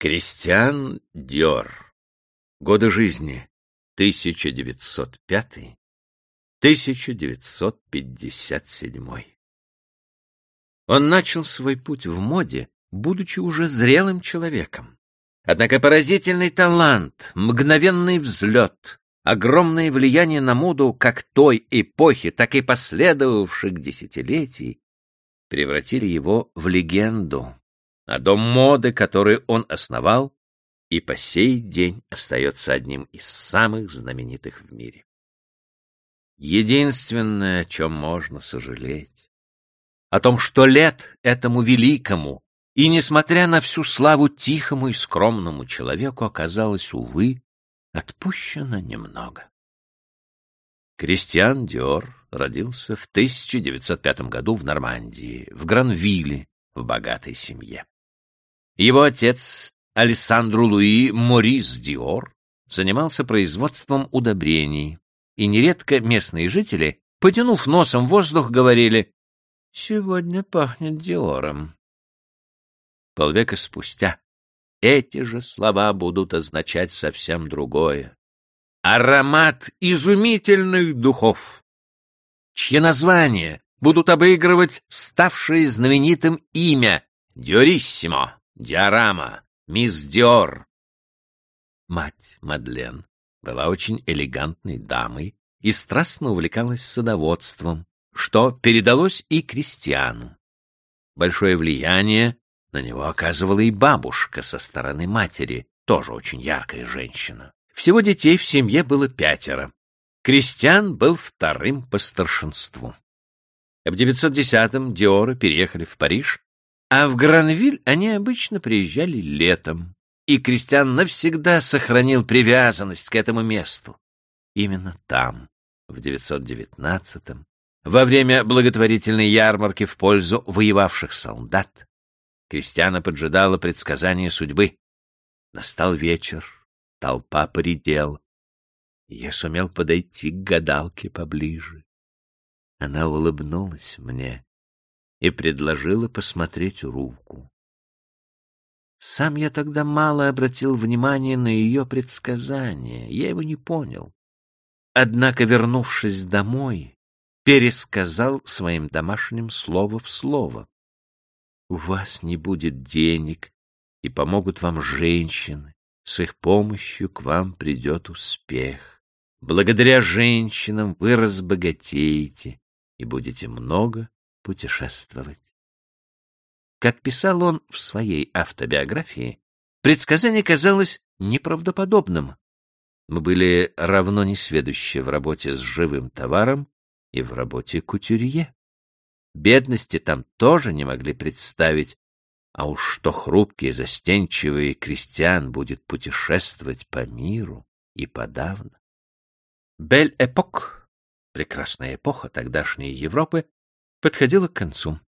Кристиан Диор. Годы жизни 1905-1957. Он начал свой путь в моде, будучи уже зрелым человеком. Однако поразительный талант, мгновенный взлет, огромное влияние на моду как той эпохи, так и последовавших десятилетий превратили его в легенду, а дом моды, который он основал, и по сей день остается одним из самых знаменитых в мире. Единственное, о чем можно сожалеть, о том, что лет этому великому и, несмотря на всю славу тихому и скромному человеку, оказалось, увы, отпущено немного. Кристиан Диор родился в 1905 году в Нормандии, в Гранвилле, в богатой семье. Его отец Александру Луи Морис Диор занимался производством удобрений, и нередко местные жители, потянув носом воздух, говорили «Сегодня пахнет Диором». Полвека спустя эти же слова будут означать совсем другое. Аромат изумительных духов, чье название будут обыгрывать ставшее знаменитым имя Диориссимо. Диорама, мисс Диор. Мать Мадлен была очень элегантной дамой и страстно увлекалась садоводством, что передалось и крестьяну. Большое влияние на него оказывала и бабушка со стороны матери, тоже очень яркая женщина. Всего детей в семье было пятеро. Крестьян был вторым по старшинству. В 910-м Диоры переехали в Париж а в Гранвиль они обычно приезжали летом, и Кристиан навсегда сохранил привязанность к этому месту. Именно там, в 919-м, во время благотворительной ярмарки в пользу воевавших солдат, Кристиана поджидала предсказание судьбы. Настал вечер, толпа поредела. Я сумел подойти к гадалке поближе. Она улыбнулась мне и предложила посмотреть руку. Сам я тогда мало обратил внимания на ее предсказание, я его не понял. Однако, вернувшись домой, пересказал своим домашним слово в слово. У вас не будет денег, и помогут вам женщины. С их помощью к вам придет успех. Благодаря женщинам вы разбогатеете и будете много путешествовать. Как писал он в своей автобиографии, предсказание казалось неправдоподобным. Мы были равно несведущи в работе с живым товаром и в работе кутюрье. Бедности там тоже не могли представить, а уж что хрупкий, застенчивый крестьян будет путешествовать по миру и подавно. Бель-эпок, прекрасная эпоха тогдашней Европы, подходила к концу.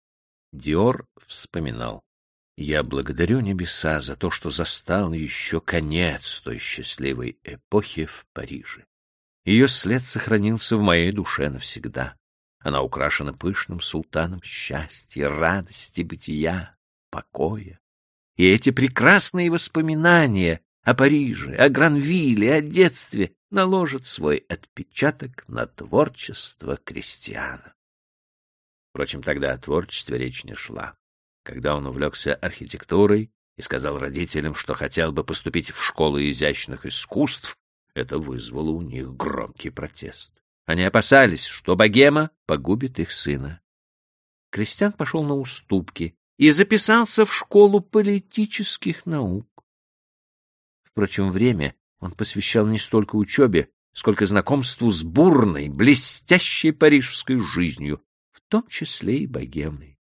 Диор вспоминал. Я благодарю небеса за то, что застал еще конец той счастливой эпохи в Париже. Ее след сохранился в моей душе навсегда. Она украшена пышным султаном счастья, радости, бытия, покоя. И эти прекрасные воспоминания о Париже, о Гранвилле, о детстве наложат свой отпечаток на творчество крестьяна. Впрочем, тогда о творчестве речь не шла. Когда он увлекся архитектурой и сказал родителям, что хотел бы поступить в школу изящных искусств, это вызвало у них громкий протест. Они опасались, что богема погубит их сына. Кристиан пошел на уступки и записался в школу политических наук. Впрочем, время он посвящал не столько учебе, сколько знакомству с бурной, блестящей парижской жизнью, в том числе и богемной.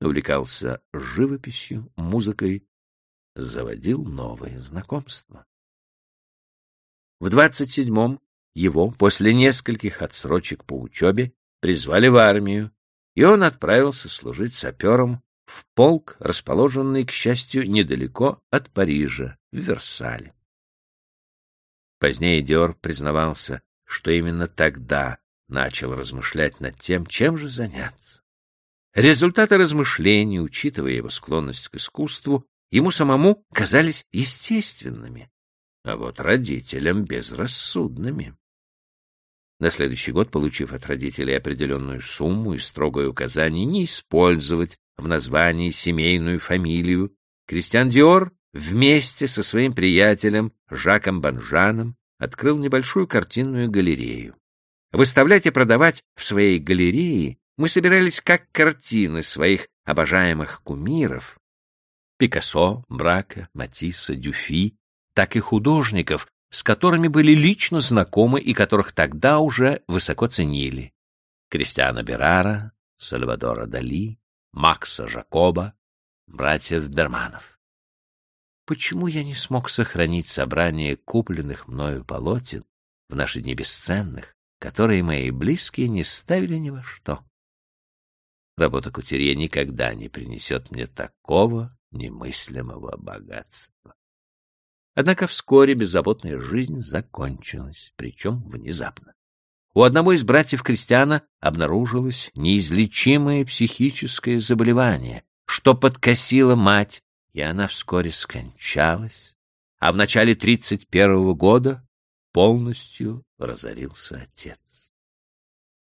Увлекался живописью, музыкой, заводил новые знакомства. В двадцать седьмом его, после нескольких отсрочек по учебе, призвали в армию, и он отправился служить сапером в полк, расположенный, к счастью, недалеко от Парижа, в Версале. Позднее Диор признавался, что именно тогда начал размышлять над тем, чем же заняться. Результаты размышлений, учитывая его склонность к искусству ему самому казались естественными, а вот родителям безрассудными. На следующий год, получив от родителей определенную сумму и строгое указание не использовать в названии семейную фамилию, Кристиан Диор вместе со своим приятелем Жаком Банжаном открыл небольшую картинную галерею. Выставлять и продавать в своей галерее мы собирались как картины своих обожаемых кумиров Пикассо, Брака, Матисса, Дюфи, так и художников, с которыми были лично знакомы и которых тогда уже высоко ценили. Кристиана Берара, Сальвадора Дали, Макса Жакоба, братьев Берманов. Почему я не смог сохранить собрание купленных мною полотен в наши дни бесценных, которые мои близкие не ставили ни во что? Работа кутюрье никогда не принесет мне такого немыслимого богатства. Однако вскоре беззаботная жизнь закончилась, причем внезапно. У одного из братьев Кристиана обнаружилось неизлечимое психическое заболевание, что подкосило мать, и она вскоре скончалась, а в начале 31 года полностью разорился отец.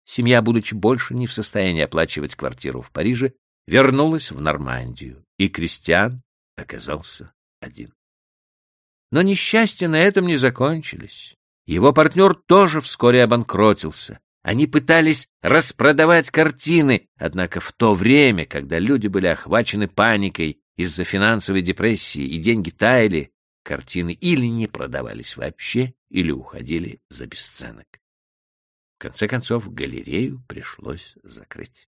Семья, будучи больше не в состоянии оплачивать квартиру в Париже, вернулась в Нормандию, и Кристиан оказался один. Но несчастья на этом не закончились. Его партнер тоже вскоре обанкротился. Они пытались распродавать картины, однако в то время, когда люди были охвачены паникой из-за финансовой депрессии и деньги таяли, картины или не продавались вообще, или уходили за бесценок. В конце концов, галерею пришлось закрыть.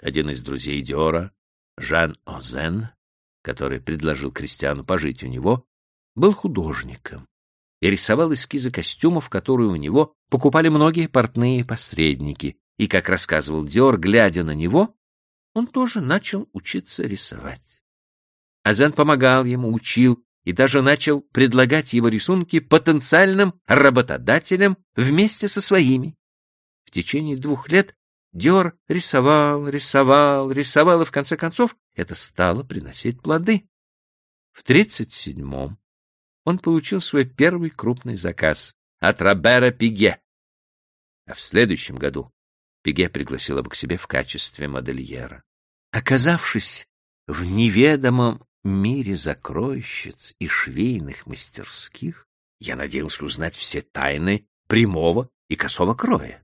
Один из друзей Диора, Жан Озен, который предложил Кристиану пожить у него, был художником и рисовал эскизы костюмов, которые у него покупали многие портные посредники, и, как рассказывал Диор, глядя на него, он тоже начал учиться рисовать. Азен помогал ему, учил и даже начал предлагать его рисунки потенциальным работодателям вместе со своими. В течение двух лет Диор рисовал, рисовал, рисовал, и в конце концов это стало приносить плоды. В тридцать седьмом он получил свой первый крупный заказ от Робера Пиге. А в следующем году Пиге пригласил его к себе в качестве модельера. Оказавшись в неведомом мире закройщиц и швейных мастерских, я надеялся узнать все тайны прямого и косого кроя.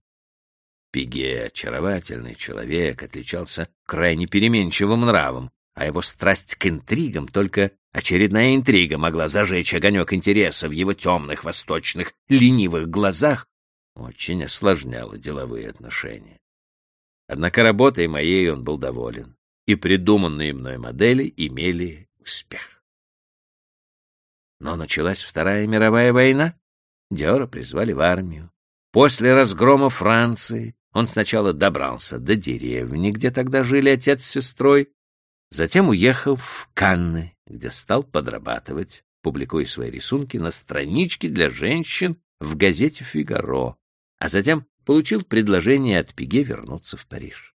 Пиге, очаровательный человек, отличался крайне переменчивым нравом, а его страсть к интригам только очередная интрига могла зажечь огонек интереса в его темных, восточных, ленивых глазах, очень осложняла деловые отношения. Однако работой моей он был доволен, и придуманные мной модели имели успех. Но началась Вторая мировая война, Диора призвали в армию. После разгрома Франции он сначала добрался до деревни, где тогда жили отец с сестрой, затем уехал в Канны, где стал подрабатывать, публикуя свои рисунки на страничке для женщин в газете «Фигаро», а затем получил предложение от Пиге вернуться в Париж.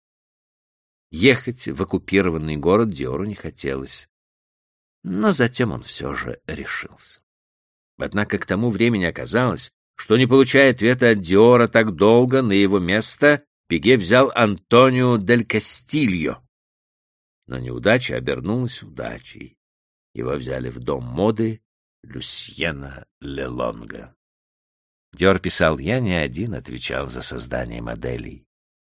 Ехать в оккупированный город Диору не хотелось, но затем он все же решился. Однако к тому времени оказалось, что, не получая ответа от Диора так долго, на его место Пиге взял Антонио дель Кастильо. Но неудача обернулась удачей. Его взяли в дом моды Люсьена Лелонга. Диор писал, я не один отвечал за создание моделей.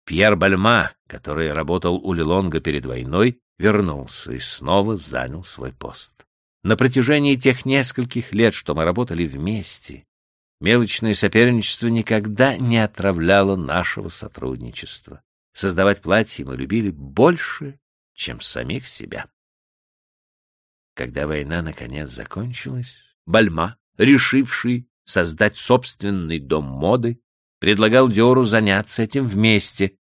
Пьер Бальма, который работал у Лелонга перед войной, вернулся и снова занял свой пост. На протяжении тех нескольких лет, что мы работали вместе, Мелочное соперничество никогда не отравляло нашего сотрудничества. Создавать платья мы любили больше, чем самих себя. Когда война наконец закончилась, Бальма, решивший создать собственный дом моды, предлагал Диору заняться этим вместе,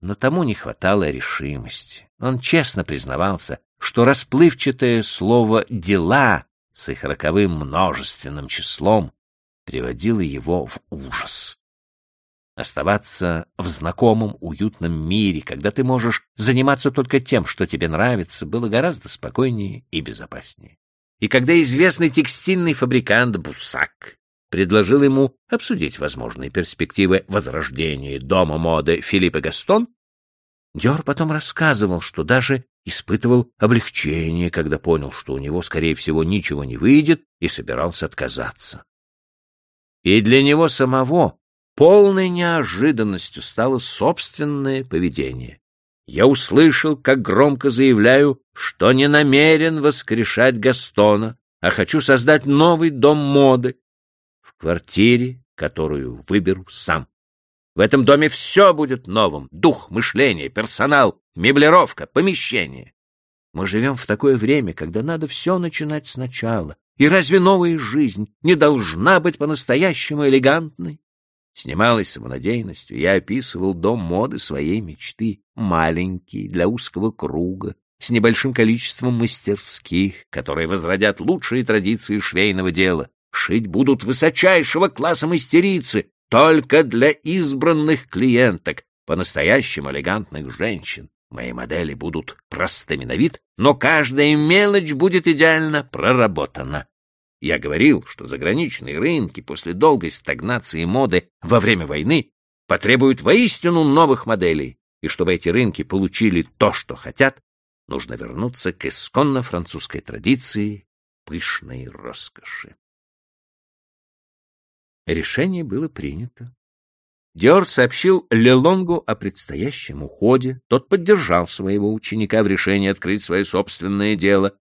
но тому не хватало решимости. Он честно признавался, что расплывчатое слово «дела» с их роковым множественным числом приводило его в ужас. Оставаться в знакомом уютном мире, когда ты можешь заниматься только тем, что тебе нравится, было гораздо спокойнее и безопаснее. И когда известный текстильный фабрикант Бусак предложил ему обсудить возможные перспективы возрождения дома моды Филиппа Гастон, Диор потом рассказывал, что даже испытывал облегчение, когда понял, что у него, скорее всего, ничего не выйдет, и собирался отказаться. И для него самого полной неожиданностью стало собственное поведение. Я услышал, как громко заявляю, что не намерен воскрешать Гастона, а хочу создать новый дом моды квартире, которую выберу сам. В этом доме все будет новым — дух, мышление, персонал, меблировка, помещение. Мы живем в такое время, когда надо все начинать сначала. И разве новая жизнь не должна быть по-настоящему элегантной? Снималась самонадеянностью, я описывал дом моды своей мечты, маленький, для узкого круга, с небольшим количеством мастерских, которые возродят лучшие традиции швейного дела. Шить будут высочайшего класса мастерицы, только для избранных клиенток, по-настоящему элегантных женщин. Мои модели будут простыми на вид, но каждая мелочь будет идеально проработана. Я говорил, что заграничные рынки после долгой стагнации моды во время войны потребуют воистину новых моделей, и чтобы эти рынки получили то, что хотят, нужно вернуться к исконно французской традиции пышной роскоши. Решение было принято. Диор сообщил Лелонгу о предстоящем уходе, тот поддержал своего ученика в решении открыть свое собственное дело,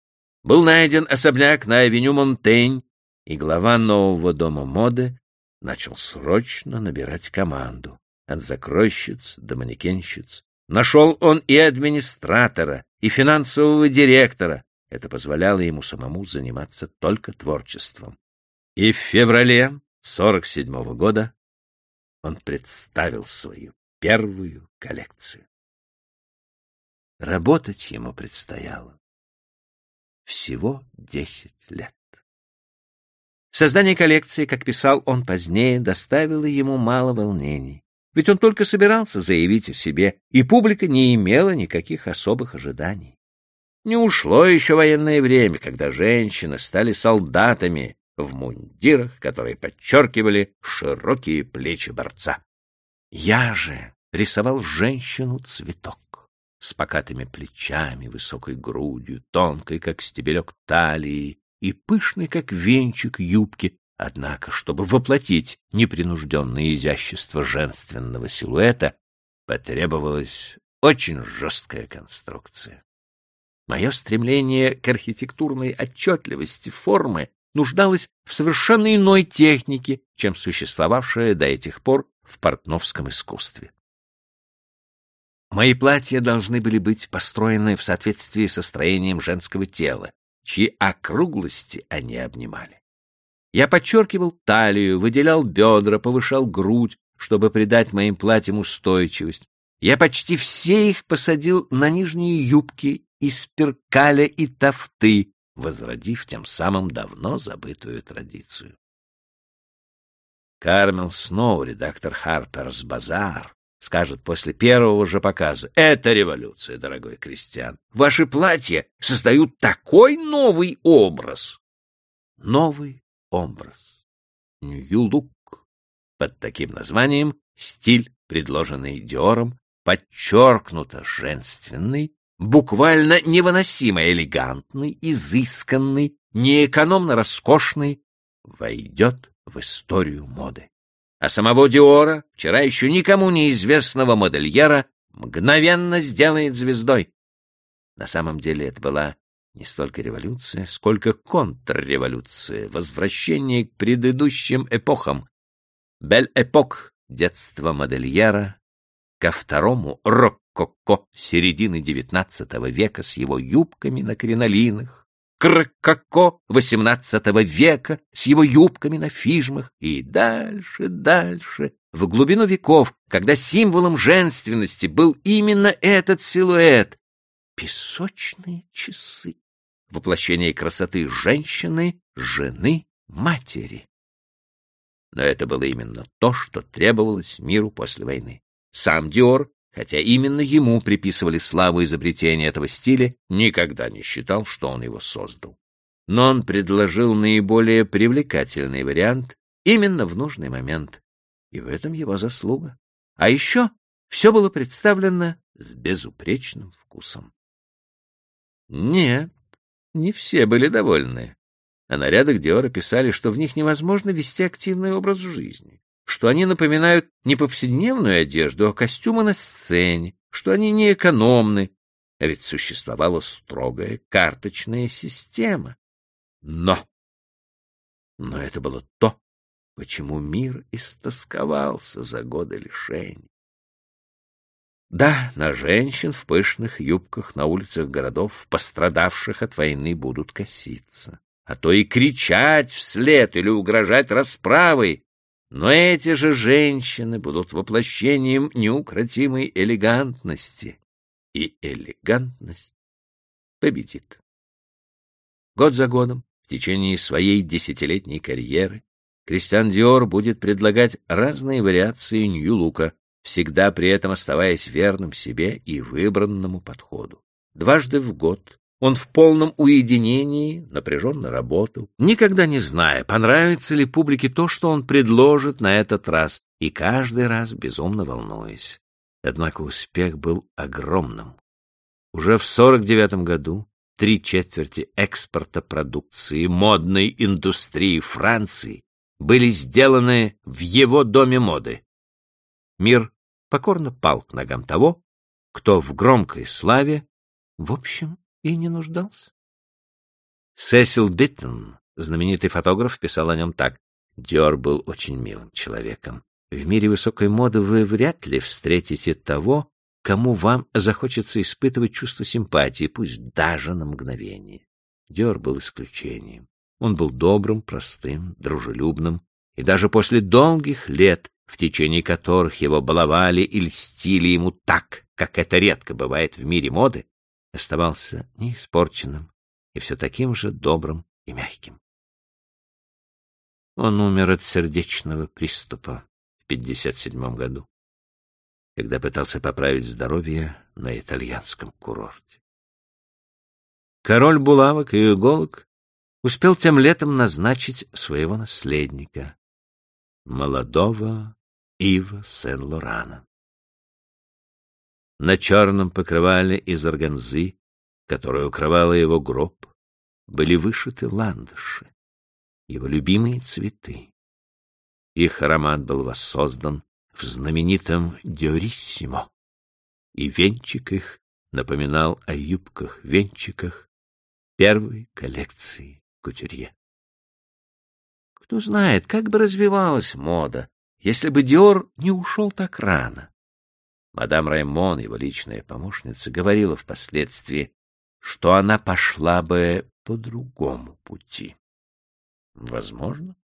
был найден особняк на авеню Монтень, и глава нового дома моды начал срочно набирать команду, от закройщиц до манекенщиц. Нашел он и администратора, и финансового директора. Это позволяло ему самому заниматься только творчеством. И в феврале 47 -го года он представил свою первую коллекцию. Работать ему предстояло всего десять лет. Создание коллекции, как писал он позднее, доставило ему мало волнений. Ведь он только собирался заявить о себе, и публика не имела никаких особых ожиданий. Не ушло еще военное время, когда женщины стали солдатами в мундирах, которые подчеркивали широкие плечи борца. Я же рисовал женщину-цветок с покатыми плечами, высокой грудью, тонкой, как стебелек талии, и пышной, как венчик юбки, однако, чтобы воплотить непринужденное изящество женственного силуэта, потребовалась очень жесткая конструкция. Мое стремление к архитектурной отчетливости формы нуждалось в совершенно иной технике, чем существовавшая до этих пор в портновском искусстве. Мои платья должны были быть построены в соответствии со строением женского тела, чьи округлости они обнимали. Я подчеркивал талию, выделял бедра, повышал грудь, чтобы придать моим платьям устойчивость. Я почти все их посадил на нижние юбки из перкаля и тафты, возродив тем самым давно забытую традицию. Кармел Сноу, редактор Харперс Базар, скажет после первого же показа. Это революция, дорогой крестьян. Ваши платья создают такой новый образ. Новый образ. Нью-лук. Под таким названием стиль, предложенный Диором, подчеркнуто женственный, буквально невыносимо элегантный, изысканный, неэкономно роскошный, войдет в историю моды а самого Диора, вчера еще никому неизвестного модельера, мгновенно сделает звездой. На самом деле это была не столько революция, сколько контрреволюция, возвращение к предыдущим эпохам. Бель-эпок детства модельера ко второму рококо середины XIX века с его юбками на кринолинах, Кракако XVIII века с его юбками на фижмах и дальше, дальше, в глубину веков, когда символом женственности был именно этот силуэт — песочные часы, воплощение красоты женщины, жены, матери. но это было именно то, что требовалось миру после войны. Сам Диор, хотя именно ему приписывали славу изобретения этого стиля, никогда не считал, что он его создал. Но он предложил наиболее привлекательный вариант именно в нужный момент, и в этом его заслуга. А еще все было представлено с безупречным вкусом. Нет, не все были довольны. О нарядах Диора писали, что в них невозможно вести активный образ жизни, что они напоминают не повседневную одежду, а костюмы на сцене, что они не экономны, а ведь существовала строгая карточная система. Но! Но это было то, почему мир истосковался за годы лишений. Да, на женщин в пышных юбках на улицах городов, пострадавших от войны, будут коситься, а то и кричать вслед или угрожать расправой. Но эти же женщины будут воплощением неукротимой элегантности, и элегантность победит. Год за годом, в течение своей десятилетней карьеры, Кристиан Диор будет предлагать разные вариации Нью-Лука, всегда при этом оставаясь верным себе и выбранному подходу. Дважды в год он в полном уединении напряженно работал, никогда не зная, понравится ли публике то, что он предложит на этот раз, и каждый раз безумно волнуясь. Однако успех был огромным. Уже в 49 году три четверти экспорта продукции модной индустрии Франции были сделаны в его доме моды. Мир покорно пал к ногам того, кто в громкой славе, в общем, и не нуждался. Сесил Битон, знаменитый фотограф, писал о нем так. Диор был очень милым человеком. В мире высокой моды вы вряд ли встретите того, кому вам захочется испытывать чувство симпатии, пусть даже на мгновение. Диор был исключением. Он был добрым, простым, дружелюбным, и даже после долгих лет в течение которых его баловали и льстили ему так, как это редко бывает в мире моды, оставался неиспорченным и все таким же добрым и мягким. Он умер от сердечного приступа в 57 году, когда пытался поправить здоровье на итальянском курорте. Король булавок и иголок успел тем летом назначить своего наследника, молодого Ива Сен-Лорана. На черном покрывале из органзы, которое укрывало его гроб, были вышиты ландыши, его любимые цветы. Их аромат был воссоздан в знаменитом Диориссимо, и венчик их напоминал о юбках-венчиках первой коллекции кутюрье. Кто знает, как бы развивалась мода, если бы Диор не ушел так рано. Мадам Раймон, его личная помощница, говорила впоследствии, что она пошла бы по другому пути. Возможно.